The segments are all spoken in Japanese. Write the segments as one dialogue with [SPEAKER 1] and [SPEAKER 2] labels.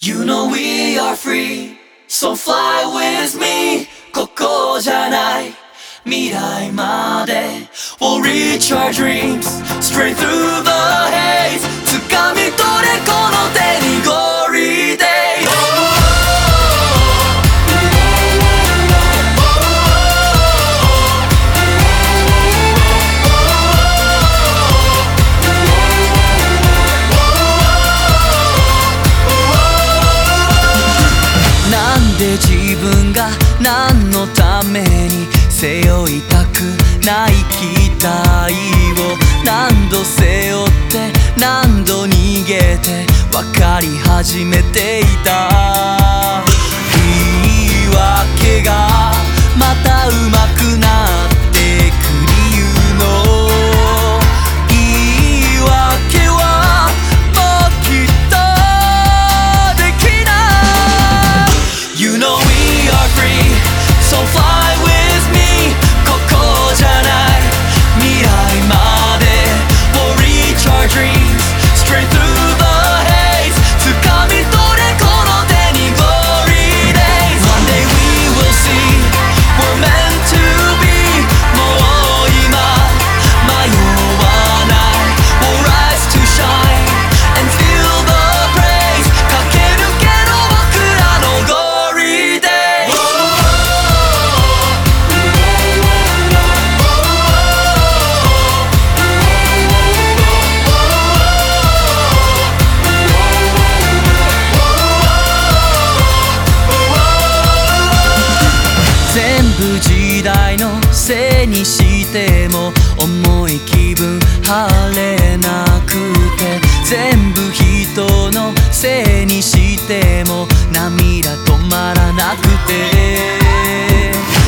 [SPEAKER 1] You know we are free So fly with me ここじゃない未来まで We'll reach our dreams Straight through the で自分が何のために背負いたくない期待を何度背負って何度逃げて分かり始めていた部時代のせいにしても重い気分晴れなくて全部人のせいにしても涙止まらなくて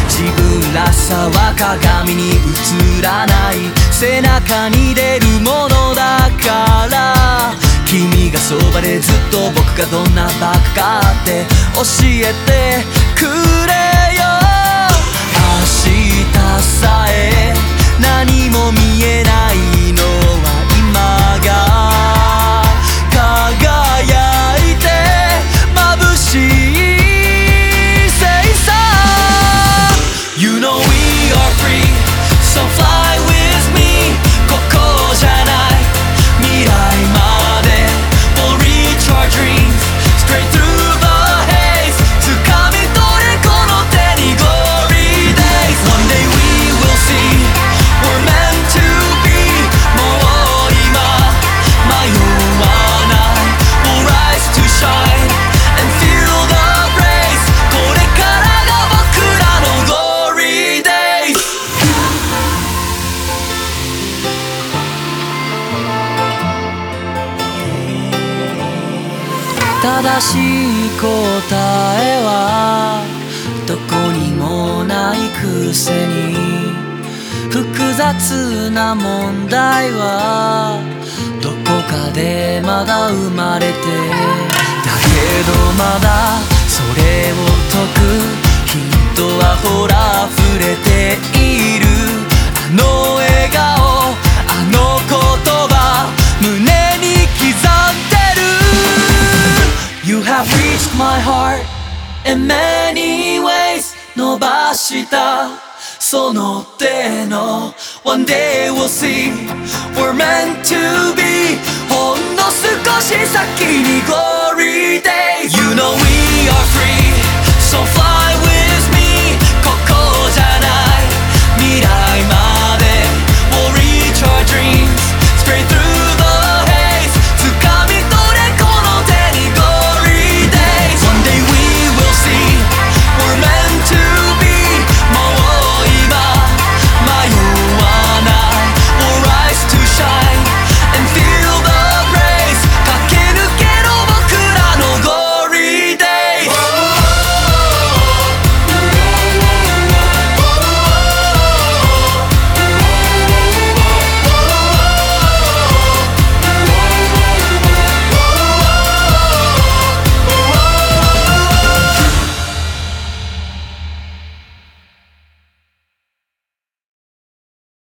[SPEAKER 1] 自分らしさは鏡に映らない背中に出るものだから君がそばでずっと僕がどんなバカかって教えてくれ見えないのは今が輝いて眩しいせいさ You know we are free So fly 正しい答えはどこにもないくせに複雑な問題はどこかでまだ生まれてだけどまだそれを解くヒントはほら溢れて heart in many ways. 伸ばした。その手の。One day we'll see. We're meant to be. ほんの少し先に Glory day. You know we are free. So fly